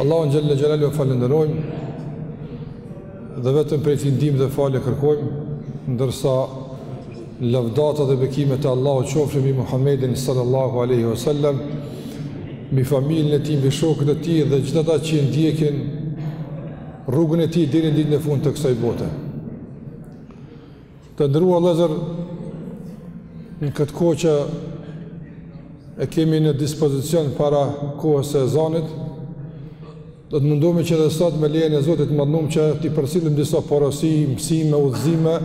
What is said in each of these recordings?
Allahun xhelle xhelaluhu falënderojmë dhe vetëm prej tij ndihmë dhe falje kërkojmë, ndërsa lavdata dhe bekimet e Allahut qofshin mbi Muhammedin sallallahu alaihi wasallam, mbi familjen e tij, mbi shokët e tij dhe gjithë ata që ndjekin rrugën e tij deri në ditën e fundit të kësaj bote. Të nderuar vëllezër, në këtë kohë që e kemi në dispozicion para kohës ezanit, do të mundohemi që edhe sot me lejën e Zotit madhnum që t'i përcjellim disa porosi, mësime, udhëzime,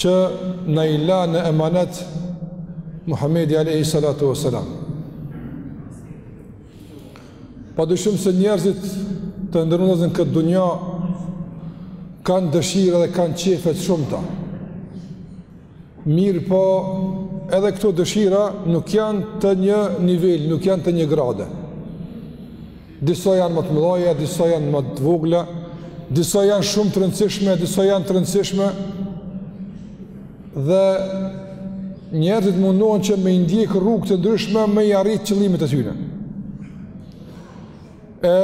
që na i la në emanet Muhammedi a.s. Pa dyshim se njerëzit të nderun vllazën në këtë dunja kanë dëshira dhe kanë qefe të shumta. Mirëpo edhe këto dëshira nuk janë të një nivel, nuk janë të një grade. Disa janë më të mëdhaja, disa janë më të vogla, disa janë shumë të rëndësishme, disa janë të rëndësishme. Dhe njerëzit mundohen që me i ndjek rrugë të ndryshme me i arrit qëllimet e tyne. E,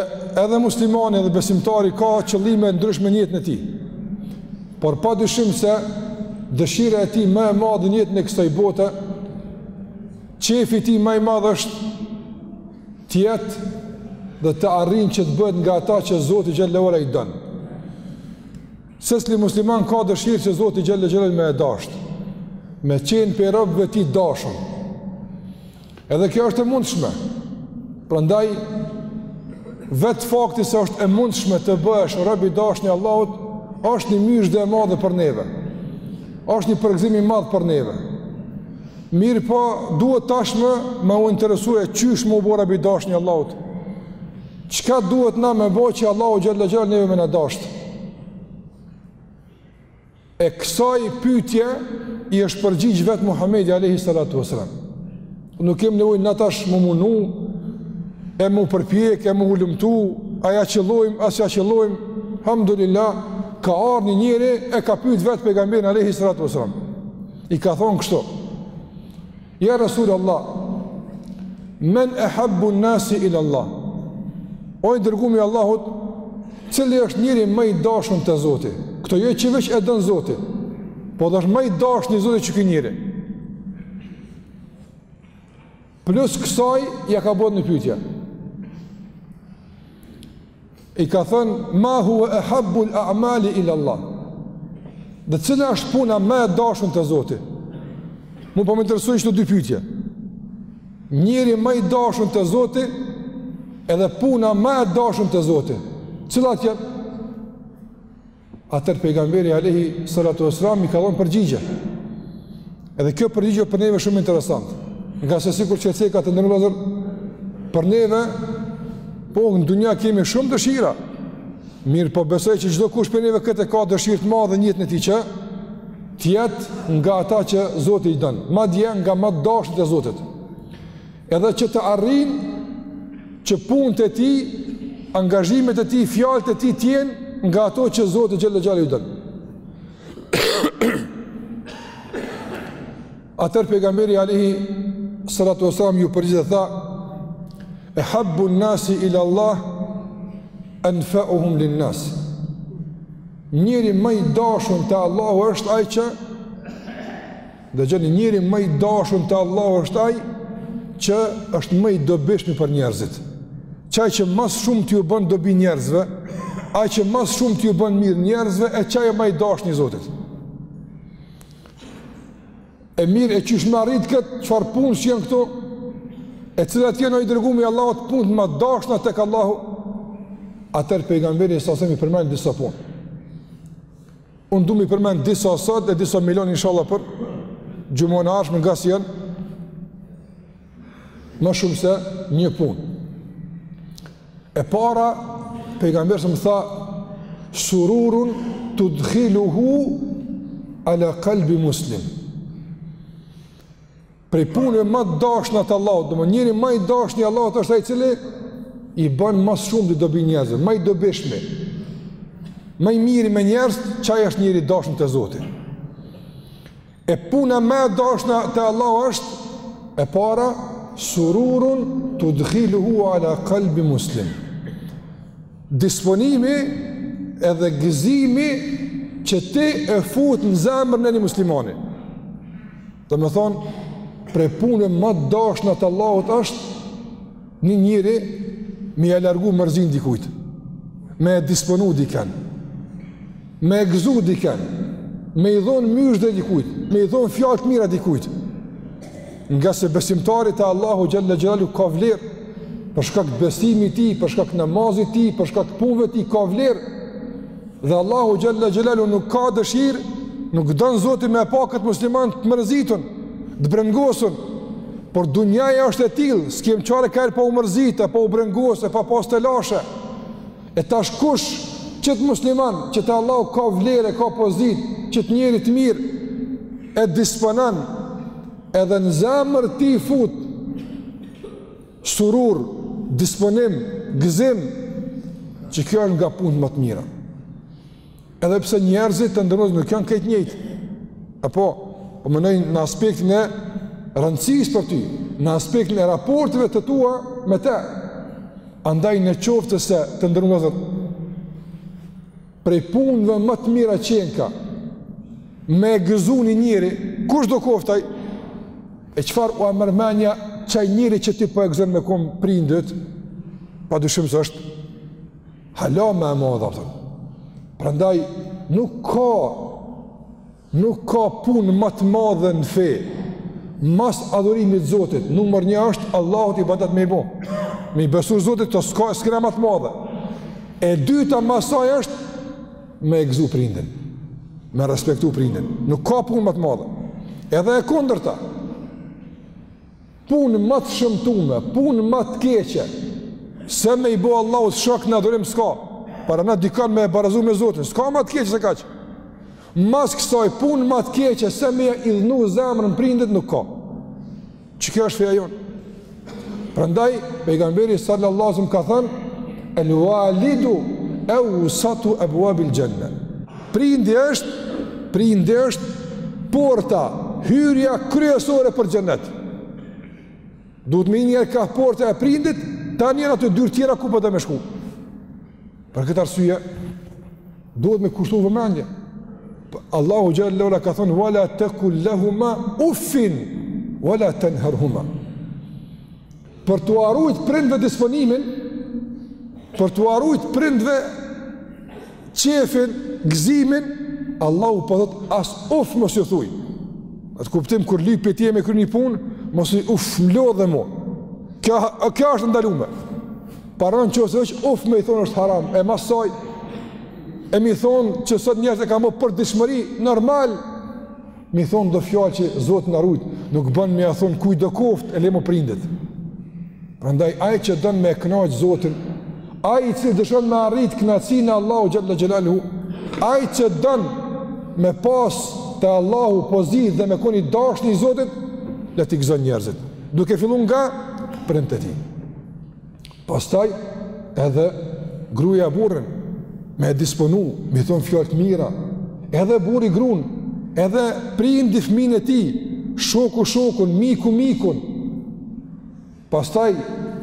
edhe muslimani dhe besimtari ka qëllime të ndryshme në jetën e tij. Por pa dyshim se dëshira e tij më e madhe në jetën e kësaj bote, qefi i tij më i madh është të jetë dhe të arrin që të bëhet nga ata që Zoti xhelle ue ala i don. Secli musliman ka dëshirë që Zoti xhelle xhelaluhu me e dashtë, me qenë prej robëve të tij të dashëm. Edhe kjo është e mundshme. Prandaj, vetë fakti se është e mundshme të bëhesh rob i dashun i Allahut, është një myzhde e madhe për neve. është një përgëzim i madh për neve. Mirëpo, duhet tashmë me u interesu e qysh me u bo rob i dashun i Allahut. Çka duhet na me bo që Allahu xhelle xhelaluhu neve me na dasht? E kësaj pytje i është përgjigj vetë Muhammedi alejhi salatu ve selam. Nuk kem nevojë na tash m'u munu, e m'u përpjek, e me hulumtu, a ja qëllojmë, a s'ja qëllojmë, hamdulillah, ka ardh një njeri e ka pyt vetë pejgamberin alejhi salatu ve selam. I ka thonë kështu, Ja Rasul Allah, men ehabbu nasi ila Allah, o i dërgumi i Allahut, cili është njeri më i dashun te Zoti, këtu jo që veç e don Zoti, po edhe është më i dashuni i Zotit që ky njeri. Plus kësaj, ja ka bo edhe një pytje. I ka thënë, ma hu e habbul a'mali il Allah. Dhe cila është puna ma e dashun te Zoti? Mu po më interesojnë që të dy pytje. Njeri ma i dashun te Zoti, edhe puna ma e dashun te Zoti. Cila t'jetë? Atëherë pejgamberi alejhi salatu ue selam i ka dhënë përgjigje. Edhe kjo përgjigje për neve shumë interesant. Ngase sikur që e ceka, të nderuar vëllazër, për neve, po në dunja kemi shumë dëshira. Mirëpo besoj që çdokush prej neve këtë e ka dëshirë të madhe, nijetin e tij që të jetë nga ata që Zoti i don, madje nga ma t'dashnit e Zotit. Edhe që të arrin që punët e tij, angazhimet e tij, fjalët e tij t'jenë nga ato që Zoti xhel-le xhelaluhu i don. Atëherë pejgamberi alejhi salatu ue selam iu përgjigj dhe tha Ehabbu n-nasi ila Allah Enfeuhum lin nasi Njeri ma i dashun te Allahu është ai që Dëgjoni, njeri ma i dashun te Allahu është ai që është më i dobishmi për njerëzit. Qaj që ma së shumti ju bën dobi njerëzve, ai që ma së shumti ju bën mirë njerëzve, e qaj ma i dashni i Zotit. E mirë e qysh me arrit kët, çfarë punë që janë këto? E cilat janë o i dërgumi i Allahut punët ma t'dashna tek Allahu? Atëherë pejgamberi a.s. i përmend disa punë. Unë du mi përmend disa sot e disa me i lon inshallah për xhumanë e ardhshme ngase janë ma shumë se një punë. E para, pejgamberi a.s. tha, sururun tudkhiluhu ala kalbi muslim. Prej punëve ma t'dashna të Allahut, domethonë njeri ma i dashni i Allahut është ai i cili i bën ma së shumti dobi njerëzve, ma i dobishmi. Ma i miri me njerëz, qaj është njeri i dashur te Zoti. E puna ma e dashna te Allahu është e para sururun tudkhiluhu ala qalbi muslim. Disponimi edhe gëzimi që ti e fut në zemrën e një muslimani. Domethonë, prej punëve ma t'dashna të Allahut është një njeri me ia largu mërzinë dikujtë, me e disponu diken, me e gëzu diken, me i dhonë myzhde dikujtë, me i dhonë fjalë të mira dikujtë. Ngase besimtari te Allahu xhel-le xhelaluhu ka vlerë, për shkak të besimit tij, për shkak të namazit tij, për shkak të punve tij, ka vlerë. Dhe Allahu xhel-le xhelaluhu nuk ka dëshirë, nuk don Zoti me e pa kët musliman të mërzitun, të brengosun. Por dunjaja është e tillë, s'kem qare kurrë pa u mërzit, pa u brengos, pa pas telashe. E tash kush qat musliman, që të Allahu ka vlerë, ka pozit, qat njeri të mirë, e disponan, edhe në zemër t'tij fut, Surur, disponim, gëzim, qe kjo është nga punët ma të mira. Edhe pse njerëzit të nderumit nuk janë krejt njëjtë. Apo, po menoj në aspektin e rëndësisë për ty, në aspektin e raporteve të tua me te. Andaj në qoftë se të nderumit, Prej punëve ma të mira qenka me e gëzu një njeri, kushdo koftë ai, e çfarë po merr mendja qaj njeri që ti po e gëzon me kon prindi yt, pa dyshim se është hala ma e madha, përton. Prandaj, nuk ka Nuk ka punë ma të madhe në fe, mas adhurimit Zotit, numër një është Allahut ibadet me i bo. Me i besu Zotit, s'ka, s'kena ma të madhe. E dyta mas saj është me e gëzu prindin, me respektu prindin. Nuk ka punë ma të madhe. Edhe e kundërta. Punë ma të shëmtume, punë ma të keqe se me i bo Allahut shok në adhurim s'ka. Paramo dikon me e barazu me Zotin, s'ka ma të keqe se kaq. Mas kësaj punë ma të keqe se me ia idhnu zemrën prindit nuk ka. Qe kjo është feja jonë. Prandaj pejgamberi sallallahu alajhi wasallam ka thanë el walidu eusatu ebuabil xhenne. Prindi është, prindi është porta, hyrja kryesore për xhenet. Duhet me hi njëherë ka porta e prindit, tani janë ato dyer tjera ku po don me shku. Për këtë arsye duhet me kushtu vëmendje. Allahu xhel-le ue ala ka thon wala taqul lahumā uffin wala tanharhumā. Për t'ua rujt prindve disponimin, për t'ua rujt prindve qefin, gëzimin, Allahu po thot as uf mos ju thuj. N'at kuptim kur lyp pi teje me kry një punë, mos i thuj uf m'lodhe mo. Kjo kjo asht ndalume. Paramo n'qoftë se veç uf me i thonë është haram, e ma shoj, e me i thonë që sot njerëzt e kanë bo përditshmëri, normal, Me i thonë do fjalë që Zoti na rujt, nuk bon me ia thonë kujdo koftë e le ma prindit. Prandaj, ai që don me e knaqë Zotin, ai i cili dëshiron me arritë knaqësinë e Allahut xhel-le xhelaluhu, ai që don me pas te Allahu pozit dhe me kon i dashtun i Zotit, le t'i gëzon njerëzit. Duke fillu nga prindt e tij. Pastaj edhe gruja burrin me e disponu, me i thon fjalë të mira, edhe burri grun, edhe prindi fëmin e tij, shoku shokun, miku mikun. Pastaj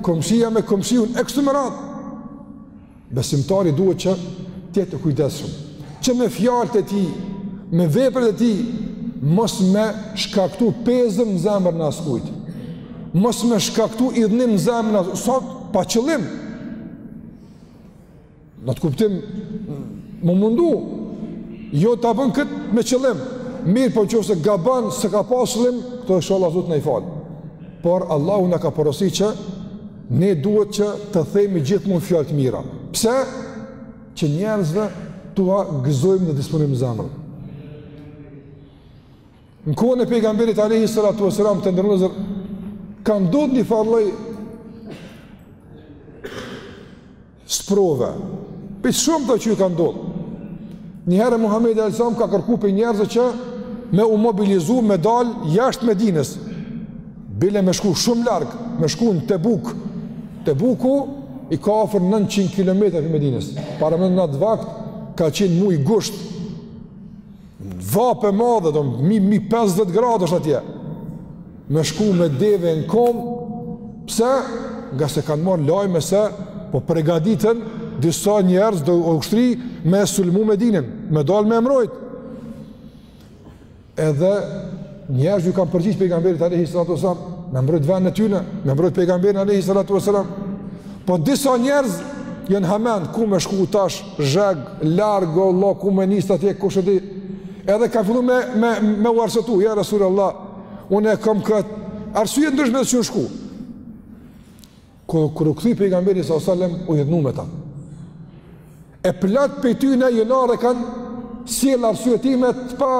komshia me komshiun e kështu me radhë. Besimtari duhet që të jetë i kujdesshëm, që me fjalët e tij, me veprat e tij mos me shkaktu pezëm në zemrën e askujt. Mos me shkaktu idhnim në zemrën e askujt, sot pa qëllim. Në të kuptim me u mundu. Jo ta bën kët me qëllim. Mirëpo në qoftë se gabon s'e ka pas qëllim, këto inshallah Zoti na i fal. Por Allahu na ka porosit që ne duhet që të themi gjithmonë fjalë të mira. Pse? Që njerëzve t'ua gëzojmë dhe disponojmë zemrën. Në kohën e pejgamberit alejhi salatu vesselam të nderuar ka ndodhur një farlloj sprove. Prej shumë këtyre që i ka ndodhë. Njëherë Muhamedi alejhi selam ka kërku prej njerëzve që me u mobilizu me dalë jashtë Medines. Bile me shku shumë larg, me shku në Tebuk. Tebuku i ka afër 900 km prej Medines. Parameno atë vakt ka qenë muji gusht. Vapë e madhe, do mi, mi 50 gradë është atje. Me shku me deve në këmb, pse? Ngase kanë marr lajme se po pregaditen disa njerëz, do ushtri me sulmu Medinën, me dalë me e mbrojt. Edhe Njerëz ju kanë përgjigj pejgamberit alayhi salatu wasallam, me mbrojt vendin e tyne, me mbrojt pejgamberin alayhi salatu wasallam. Po disa njerëz janë hamend ku me shku tash, zheg, larg, vallah ku me u nis atje kush e di. Edhe kan fillu me me me u arsyetu, ja Rasulullah, unë e kam kët arsye ndrysh me, s'un shku. Kur, kur u kthy pejgamberi sa salem, u idhnu me ta. E plat pej tyne, jemrë, kanë sjell arsyetime të pa,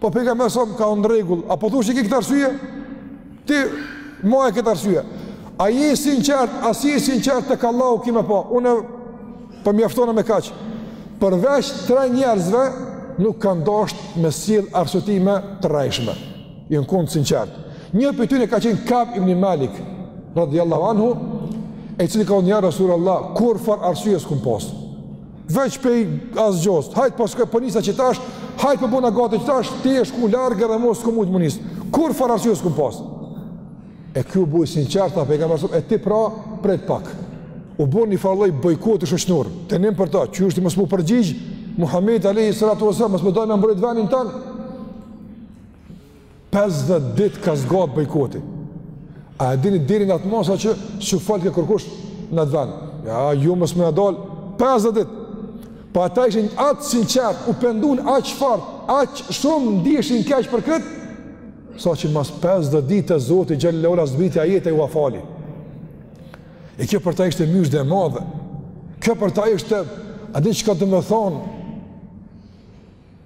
po pejgamberi salem ka në rregull, a po thu që ki këtë arsye? Ti maje këtë arsye. A je i sinqert, a s'je i sinqert te Allahu ki me pa, unë po mjaftona me kaqë. Përveç tre njerëzve, nuk kanë dasht me sjell arsyetime të rrejshme. Janë kon t'sinqertë. Një pej tyne ka qenë Kab ibn Malik, radiallahu anhu, i cili ka unë ja Rasul Allah, kurrfar arsye s'kom pas. Veç pej asgjos, hajtë po shkoj po nisna që tash, hajtë po bëna gati që tash, ti je shku larg edhe mo s'kom mujt me u nis. Kurrfar arsye s'kom pas. E ky u bë i sinqertë, tha pejgamberi e ti pra, prit pak. U bo një farloj bojkoti shoqnor, të themi për ta, qysh mos me iu përgjigjë, Muhamedit alejhi salatu vesselam, mos me dal me mbrojtë venin tanë, 50 ditë ka zgat bojkoti. A e dini deri në atë masë që s'u folke kërkush në atë vend? Ja, ju mos me në dalë 50 ditë. Po ata ishin aq të sinqertë, u pendun aq fort, aq shumë ndishin keq për këtë, saqë mas 50 ditëve Zoti xhele xhelaluhu zbriti ajete e ua fali. E kjo për ta ishte myzhde e madhe. Kjo për ta ishte, a di çka do me thonë,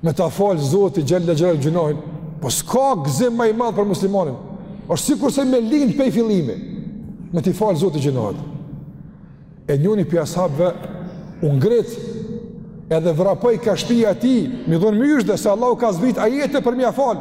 me ta fal Zoti xhele xhelaluhu gjynohin, po s'ka gëzim ma i madh për muslimanin. Është sikurse me lind pej fillimi, me t'i fal Zoti gjynohet. E njëri prej ashabëve u ngrit edhe vrapoi ka shpia e tij, me i dhon myzhde se Allahu ka zbrit ajete për me ia fal.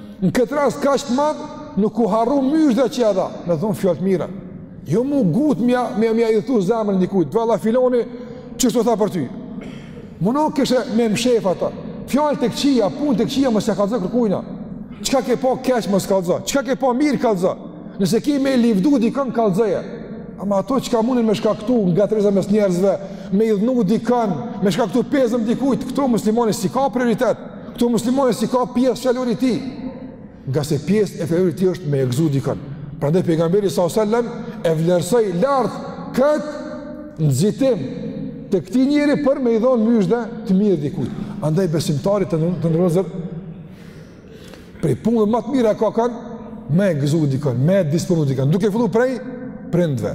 Në këtë rast kaq të madh, nuk u harru myzhda që ia dha, me dhon fjalë të mira. Jo me u ngut me ia idhtu zemrën dikujt, do valla filoni qështu tha për ty. Muno kishe me mshef ato. Fjalë të këqija, punë të këqija mos ia kallzo kërkujna. Çka ke pa keq mos kallzo. Çka ke pa mirë kallzo. Nëse ke me livdu dikën kallzoje. Ama ato çka mundin me shkaktu ngatërresa mes njerëzve, me idhnu dikën, me shkaktu pezëm dikujt, këto muslimani s'i ka prioritet. Këto muslimani s'i ka pjesë fjalori të tij, ngase pjesë e fjalorit tij është me e gzu dikën. Prandaj pejgamberi sa sallam e vlerësoi lart këtë nxitim të këtij njeri për me i dhonë myzhde të mirë dikujt. Andaj besimtarë të ndershëm Prej punëve ma të mira ka kanë me e gëzu dikën, me e disponu dikën, duke fillu prej prindve,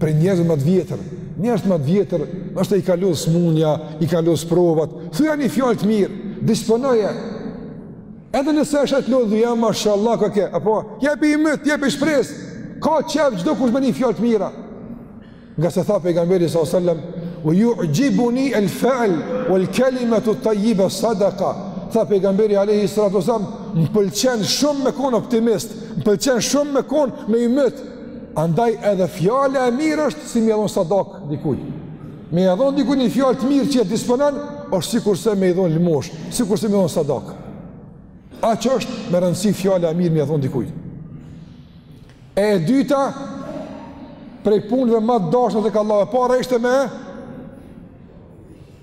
prej njerëzve ma të vjetër, njerëzt ma të vjetër, është i ka lodh smunja, i kan lodh sprovat, thuja një fjalë të mirë, disponoje, edhe nëse është e të lodhë, thuja mashallah koke, apo, jepi ymyt, jepi shpresë, ka qef çdokush me ni fjalë të mira, Ngase tha pejgamberi sallallahu alaihi wasallam, "Wa yu'jibuni al-fa'l wal-kalimatu at-tayyiba sadaqa." Tha pejgamberi alaihi salatu wasallam, "Më pëlqen shumë me kon optimist, më pëlqen shumë me kon me ymyt. Andaj edhe fjala e mirë është si me i dhon sadak dikujt. Me ia dhon dikujt një fjalë të mirë që e disponon, është sikurse me i dhon lëmosh, sikurse me dhon sadak." Aq është me rëndësi fjala e mirë me e dhon dikujt. E e dyta, prej punëve ma të dashtna tek Allahu, e para ishte me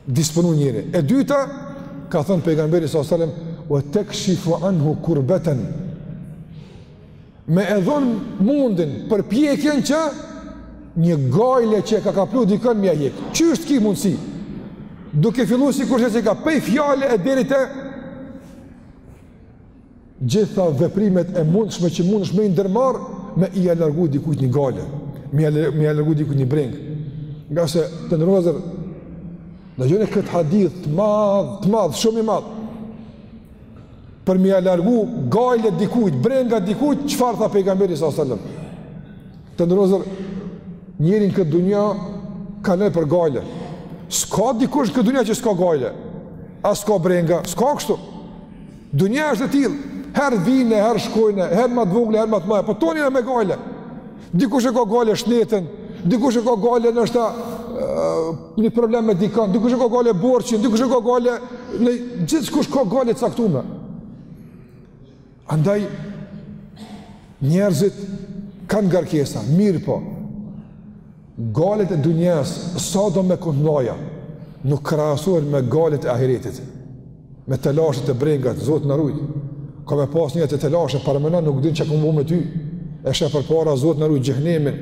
disponu njeri. E dyta, ka thënë pejgamberi s.a.s. Ev tekshifu anhu kurbeten, me e dhon mundin, përpjekjen që një gajle që e ka kaplu dikën me ia hek. Qysh t'ki mundësi? Duke fillu sikurse që ka pej fjale e deri te gjitha veprimet e mundshme që mundesh me i ndërmarr me ia largu dikujt një gajle, me ia me ia largu dikujt një brengë. Ngase të nderuar vëllezër dëgjoni kët hadith të madh, të madh, shumë i madh. Për me ia largu gajle dikujt, brenga dikujt, çfarë tha pejgamberi sa selam. Të nderuar vëllezër, njeri n'këtë dunja ka lënë për gajle. S'ka dikush n'këtë dunja që s'ka gajle, a s'ka brenga, s'ka kështu. Dunja është e tillë, herë vijnë, herë shkojnë, herë më të vogla, herë më të mëdha, po tanë janë me gajle. Dikush e ka gajle shnetin, dikush e ka gajle nashta një problem me dikën, dikush e ka gajle borxhin, dikush e ka gajle në, gjithkush ka gajle t'caktume. Andaj, njerëzit kanë ngarkesa, mirëpo, Gajlet e dunjas sado me kon t'mdhaja nuk krahasohen me gajlet e ahiretit. Me telashet e brengat, Zoti na rujt. Ka me pas njatë telashe, parameno, nuk din çka ka m'u bo me ty. E shef përpara, Zoti na rujt, xhehenemin.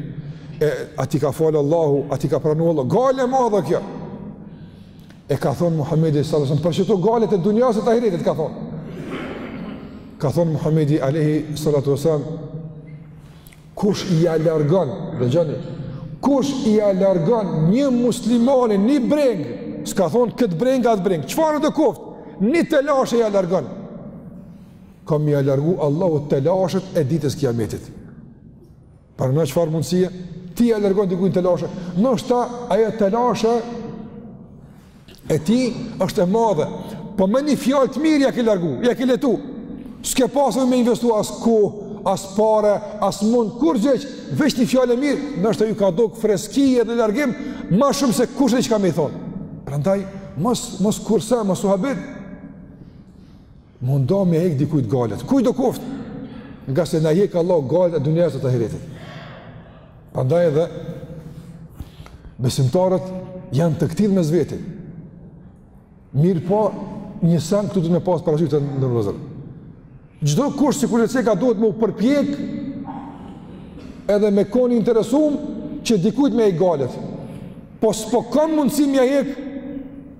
E a t'i ka fal Allahu, a t'i ka pranu Allahu. Gajle e madhe kjo. E ka thon Muhamedi sallallahu alaihi wasallam, për qeto gajlet e dunjas e të ahiretit ka thon. Ka thon Muhamedi alaihi salatu wasallam, Kush ia largon, dëgjoni, kush ia largon një muslimani një brengë, s'ka thonë këtë brengë, atë brengë, çfarëdo koftë, një telashe ia largon, ka me ia largu Allahu telashet e ditës kijametit. Pra në çfarë mundësie, ti ia largon dikujt një telashe, nashta ajo telashe, e tij është e madhe, po me një fjalë të mirë ia ke largu, ia ke lehtu, s'ke pasur me investu as kohë, as pare, as mund, kurgjë hiç, veç një fjalë e mirë, nashta ju ka dok freski edhe largim, ma shumë se kushedi çka me i thonë. Prandaj, mos, mos kurse, mos u habit. Mundohu m'ia hek dikujt gajlet, kujtdo koft. Ngase na i hek Allahu gajlet e dunjas e të ahiretit. Prandaj edhe besimtarët janë të këtillë mes veti. Mirëpo, një sen këtu duhet me pasë parasysh, të nderuar vëllezër. Çdokush sikur e ceka duhet m'u përpjek edhe me kon i interesum që dikujt m'ia hek gajlet. Po s'po kam mundësi m'ia hek,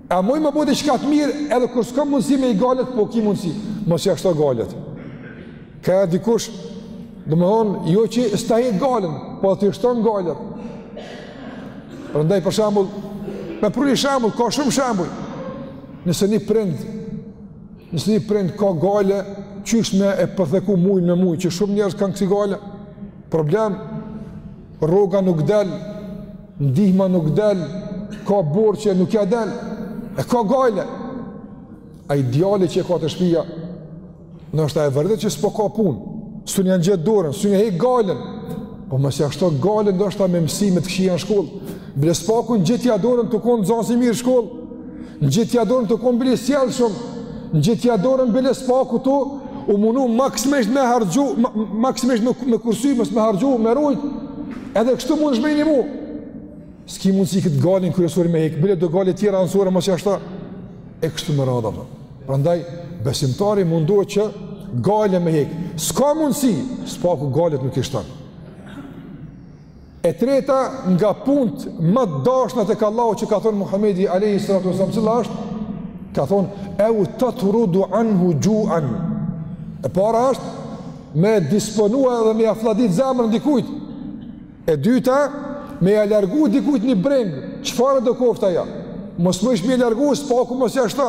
A muj me bo diçka të mirë edhe kur s'kam mundësi m'i hek gajlet, po ki mundësi. Mos ia shto gajlet. Ka edhe dikush, domethonë, jo që s'ta hek gajlen, po t'i shton gajlet. Prandaj për shembull, me pru një shembull, ka shumë shembull. Nëse një prind, nëse një prind ka gajle, qysh me e përtheku muj me muj, që shumë njerëz kanë kësi gajle, problem, Rroga nuk del, ndihma nuk del, ka borxhe nuk ja del. E ka gajle. Ai djali që e ka te shpija, ndoshta e vërtet që s'po ka punë. S'un ja ngjet dorën, s'un e hek gajlen. Po mos ja shto gajlen ndoshta me mësime të këqija në shkollë. Bile s'paku ngjitja dorën tu kon nxonës i mirë n'shkollë. Ngjitja dorën tu konë bile i sjellshëm, ngjitja dorën bile s'paku tu, u munu maksimisht me harxhu, maksimisht me, me kursy, mos me harxhu, me rujt, edhe kështu mundesh me i nimu. S'ki mundësi këtë gajlen kryesore me hekë, bile do gajle tjera anësore, mos ja shto, e kështu me radhë. Po. Prandaj, besimtari mundohet që gajlen me hekë. S'ka mundësi, s'paku gajlet nuk i shton. E treta nga punët ma të dashna tek Allahu që ka thonë Muhamedi alayhi salatu wasallam cila është ka thonë eu tatrudu anhu xhuan e para është me e disponu dhe me ja flladit zemrën dikujt e dyta me ja largu dikujt një brengë çfarëdo koftë ajo mos mujsh me e largu së paku mos ja shto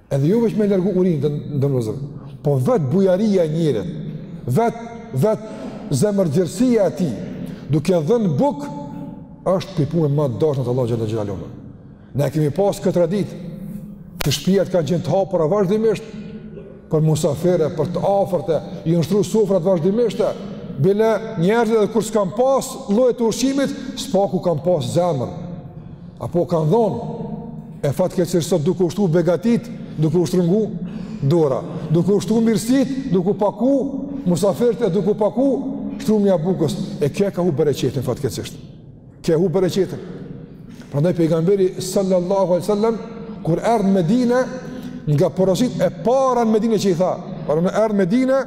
Edhe jo veç me largu urinë, të nderuar vëllezër, po vetë bujaria e njerit, vetë vet zemërgjerësia e tij, duke dhënë bukë, është prej punëve ma t'dashna te Allahu xhele xhelaluhu. Ne kemi pas këtë traditë, që shpijat kanë qenë të hapura vazhdimisht, për musafirë, për të afërt, janë shtru sofrat vazhdimisht, bile njerëzit edhe kur s'kanë pas lloje të ushqimit, s'paku kanë pas zemër, Apo kanë dhonë, e fatkeqësisht sot duke u shtu begatitë, duke u shtrëngu dora, duke u shtu mirësitë, duke u paku musafirët e duke u paku shtrumja e bukës, e kjo e ka hup bereqetin fatkeqësisht. Kjo e hup bereqetin. Prandaj pejgamberi sallallahu alejhi sallam, kur erdh në Medine, nga porositë e para në Medine që i tha, para n'erdh Medine,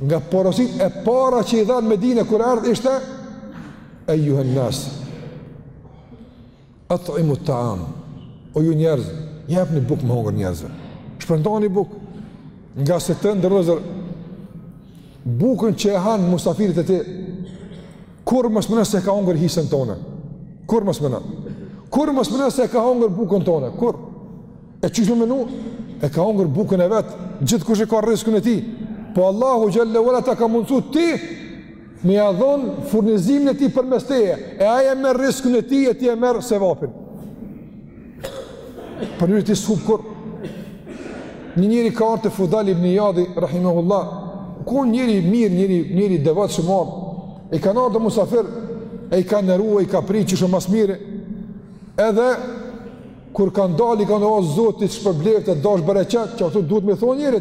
Nga porositë e para që i dha në Medine kur erdh ishte Ejjuhen-nas at'imu taam O ju njerëz Jepni bukë me hongër njerëzve Shpërndani bukë Ngase të nderuar vëllezër Bukën që e han musafiri te ti Kurrë mos meno se e ka hongër hisen tone Kurrë mos meno Kurrë mos meno se e ka hongër bukën tone Kurrë E qysh me menu, e ka hongër bukën e vet, gjithkush e ka rriskun e tij, po Allahu xhelaluhu ta ka mundësu ty, me ja dhonë furnizimin e tij përmes teje, e ai e merr rriskun e tij, e ti e merr sevapin. Për njëri ti s'hup kurrë, një njeri ka ardh te Fudajl ibn Ijadi, rahimahullah, kon njeri i mirë, njeri, njeri i devotshëm, ar, i ka ardhë musafir, e e ka neru, e ka prit shumë ma s'miri, edhe Kur kanë dalë i kanë thanë Zoti t'shpërbleft e dash bereqet, që ashtu duhet me thonë njeri,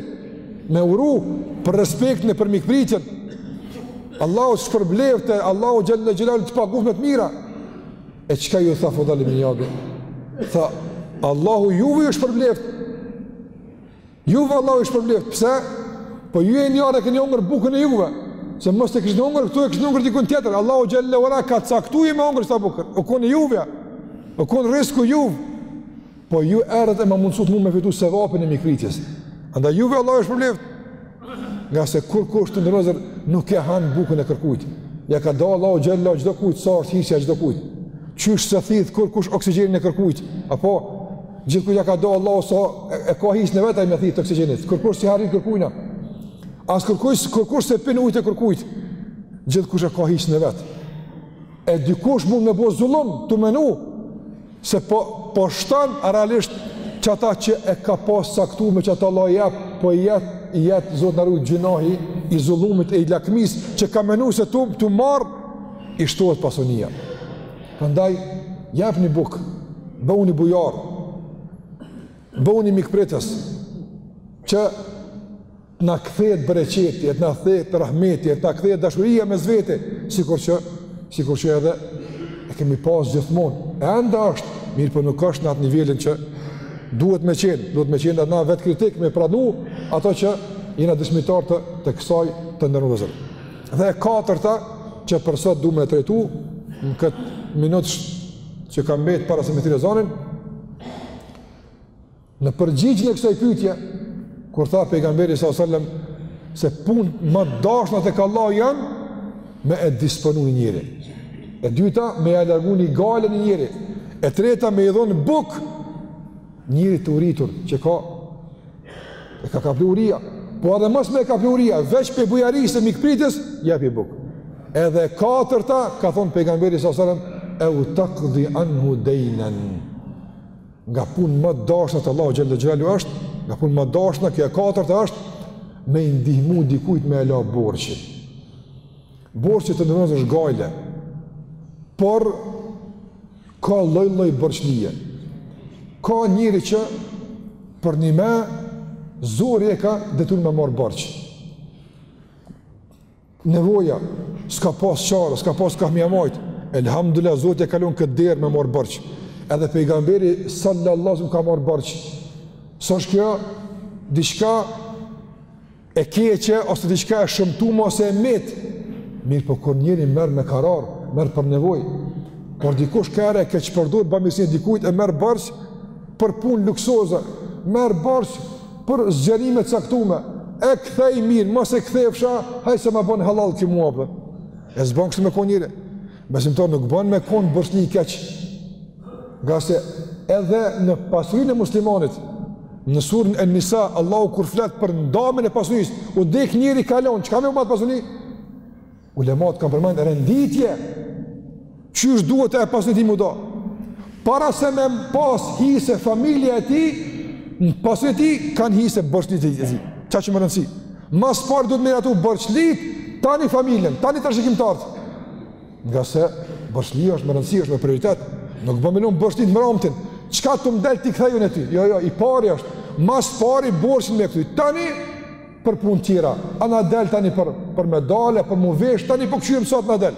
me uru për respektin e për mikpritjen. Allahu t'shpërbleft e Allahu xhele xhelaluhu të paguft me të mira. E çka ju tha Fudajl ibn Ijadi? Tha, Allahu juve ju shpërbleft. Juve Allahu ju shpërbleft. Pse? Po ju realisht keni hongër bukën e juve. Se mos ta kishte hongër këtu e kishte hongër dikun tjetër. Allahu xhele shanuhu ka caktu me hongër qat bukë. U kon e juve. U kon rrisku juv. Po ju erdhët e ma mundësut mu me fitu sevapin e mikpritjes. Andaj juve Allahu ju shpërbleft. Ngase kurkush të nderu vllezër nuk e han bukën e kërkujt. Ja ka da Allahu xhelehu çdokujt sa është hisja çdokujt. Qysh s'e thith kurkush oksigjenin e kërkujt. Apo Gjithkujt ja ka da Allahu sa e ka hisen e vet ai me thith oksigjenit. Kërkush s'i ha rriskun kërkujna. As kërkush, kërkush s'e pin ujtë e kërkujt. Gjithkush e ka hisen e vet. E dikush mund me bo zullum tu menu se po, po shton realisht qata që e ka pas caktu me qata Allah i jep, po i jet, i jet, Zoti na rujt, gjynahi, i zullumit e i lakmisë, që ka menu se tu, tu marrë, i shtohet pasonia. Prandaj, japni bukë, bëhuni bujarë, bëhuni mikpritës, që të na kthehet bereqeti, të na kthehet rahmeti, të na kthehet dashuria mes vete, sikur që sikur që edhe e kemi pas gjithmonë. Ende është, mirëpo nuk është në atë nivelin që duhet me qenë, duhet me qenë edhe na vetëkritikë me pranu ato që jena dëshmitarë të, të kësaj të nderum vllezër. Dhe e katërta që për sot du me e trajtu në këtë minutë që ka mbetë para se me thirrë ezanin. Në përgjigjen e kësaj pyetje, kur tha pejgamberi salallahu alejhi selam se punë ma t'dashna tek Allahu janë me e disponu një njeri. E dyta me ja largu një gajle një njeri. E treta me i dhon bukë Njeri të uritur që ka e ka kaplu uria, po edhe mos me e kaplu uria, veç pej bujarisë e mikpritjes, japi bukë. Edhe e katërta, ka thonë pejgamberi salallahu selem, eu takdi anhu dejnen. Nga punë ma t'dashna te Allahu xhele xhelaluhu është, nga punë ma t'dashna kjo e katërta është, me i ndihmu dikujt me e la borxhin. Borxhi të nderu vllezër është gajle, por ka lloj lloj borxhlie. Ka njeri që përnime zori e ka detyru me marrë borxh. Nevoja, s'ka pas çare, s'ka pas kah m'ia majtë. Elhamdulilah, Zoti e kalon këtë derë me marrë borxh. Edhe pejgamberi sallallahu ka marrë borxh. S'është kjo, diçka e keqe ose diçka e shëmtume ose e metë. Mirëpo kur njëri merr me karar, merr për nevojë. Por dikush ka herë e keqpërdor bamirësinë e dikujt e merr borxh për punë luksoze, merr borxh për zgjerime të caktume. E kthej mirë, mos e kthefsha, hajt se ma bën hallall ti mua. Po. E s'bën kështu me kon njëri. Besimtari nuk bën me kon borxhli i keq. Ngase edhe në pasurinë e muslimanit, në suren En-Nisa, Allahu kur flet për ndamjen e pasurisë, u dek njëri ka lon, çka me bo m'atë pasuri? Ulematë kanë përmend renditje, qysh duhet pasuria e tij m'u da? Para se me pas hise familja e tij, në pasuri të tij kanë hise borxhlitë e tij. Qaq është me rëndësi. Ma s'pari duhet me i rehatu borxhlitë, tani familjen, tani trashëgimtarët. Ngase borxhlia është me rëndësi, është me prioritet. Nuk bon me i lon borxhlitë t'mramtit. Çka t'më del t'i kthej unë ty? Jo, jo, i pari është. Ma s'pari borxhin me kthy. Tani për punë tjera. A na del tani për, për me dalë, për m'u vesh, tani po këqyrim sa t'na del.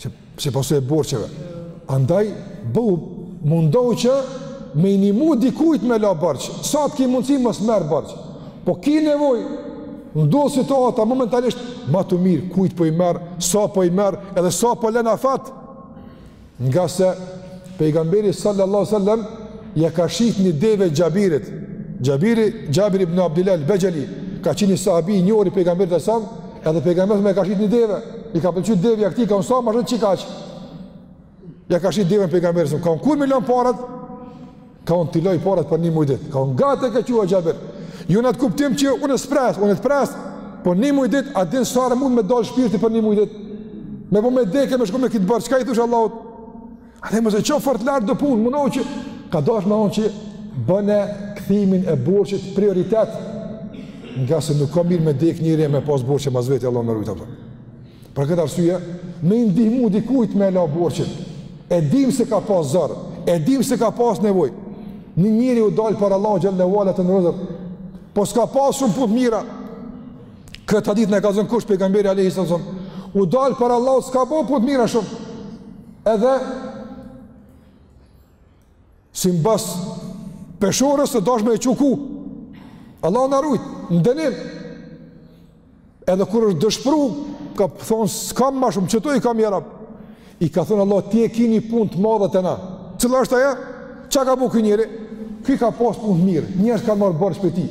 Që si pasojë e borxheve. Andaj, bëhu, mundohu që me i ndihmu dikujt me la borxh. Sa të ki mundësi, mos merr borxh. Po ki nevojë, ndodh situata, momentalisht, matu mirë, kujt po i merr, sa po i merr, edhe sa po len afat, ngase pejgamberi sallallahu sallam ia ka shit një deve Xhabirit, Xhabiri, Xhabir ibn Abdilah el-Bexheli ka qenë një sahabi i njohur i pejgamberit e sallam Edhe pejgamberit ia ka shit një deve, i ka pëlqyer devja këtij, ka thon sa ma shet, qikaq. Ia ka shit devën pejgamberit, ka thon kur m'i lon paret, ka thon t'i loj paret për një muaj ditë. Ka thon gatë, ka thon Xhabir. Jo n'atë kuptim që unë s'pres, unë të pres, po një muaj ditë a din sa herë mund me dal shpirti për një muaj ditë. Me bo me dekë me shku me këtë borxh, çka i thosh Allahut? Edhe mos e ço fort lart do punë, mundohu çka dashta me thonë që bëne kthimin e borxhit prioritet. Ngase nuk ka mirë me dek njëri e me pas borxhe mas veti, Allah na rujtë ato. Për këtë arsye, me i ndihmu dikujt me la borxhin. E dim se ka pas zor, e dim se ka pas nevojë. Një njëri u dalë para Allahut xhelle në valet e në rëzër. Po s'ka pas shumë punë t'mira. Këtë hadith na e ka thonë kush pejgamberi a.s. U dalë para Allahut s'ka bo punë t'mira shumë. Edhe simbas peshorës u dasht me e çu ku? Allah na rujtë, në dënim. Edhe kur është dëshpru, ka thonë, s'kam ma shumë, qeto i kam, ja Rab. I ka thonë Allah, ti e ki një punë të madhe te na. Cila është ajo? Çka ka bo ky njëri? Ky ka pas punë të mirë, njerëz kanë marrë borxh prej tij.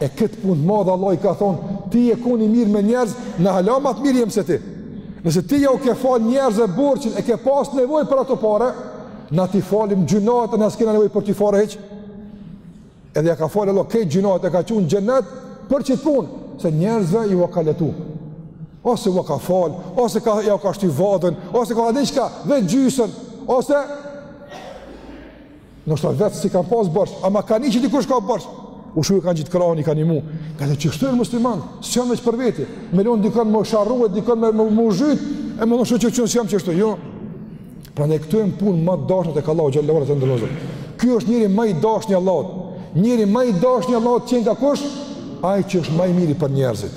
E këtë punë të madhe Allahu i ka thonë, ti je kon i mirë me njerëz, na hala ma të mirë jem se ti. Nëse ti ja u ke falë njerëzve borxhin, e ke pas nevojë për ato pare, na t'i falim gjynahet e na s'kena nevojë për ti fare hiç. Edhe ja ka falë Allahu krejt gjynahet e ka çu n'xhenet për qit punë, se njerëzve ju ka lehtu. Ose ua ka falë, ose ka, ja u ka shty vadën, ose ka diçka edhe gjysën, ose Ndoshta vetë s'i kam pas borxh, ama kam ni që dikush ka borxh. U shuaj kam ngjit krahun i kam nimu. Ngase qështu o musliman, s'jam veç për veti. Me lon dikon me u sharru, dikon me u zhyt, e me thonë që un s'jam qështu. Jo. Prandaj këto janë punë ma të dashtna tek Allahu xhallahu te ndrozë. Ky është njeri ma i dashtun i Allahut. Njeri ma i dashtun i Allahut qenka kush? Ai që është ma i miri për njerëzit.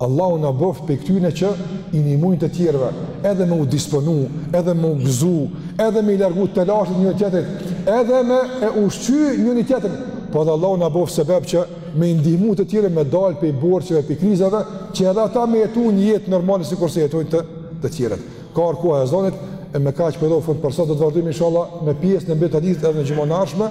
Allahu na bëftë prej këtyne që i nimojnë të tjerëve, edhe me u disponu, edhe me u gëzu, edhe me i largu telashet njoni tjetrit, edhe me e ushqy njoni tjetrin, po edhe Allahu na bëftë sebeb që me i ndihmu të tjerët me dalë pej borxheve, pej krizave, që edhe ata me jetu një jetë normale sikurse jetojnë të, të tjerët. Ka ardh koha e ezanit, e me kaq po e përfundoj për sot, do të vazhdojmë inshallah me pjesën e mbetur të hadithit edhe në xhuman e ardhshme,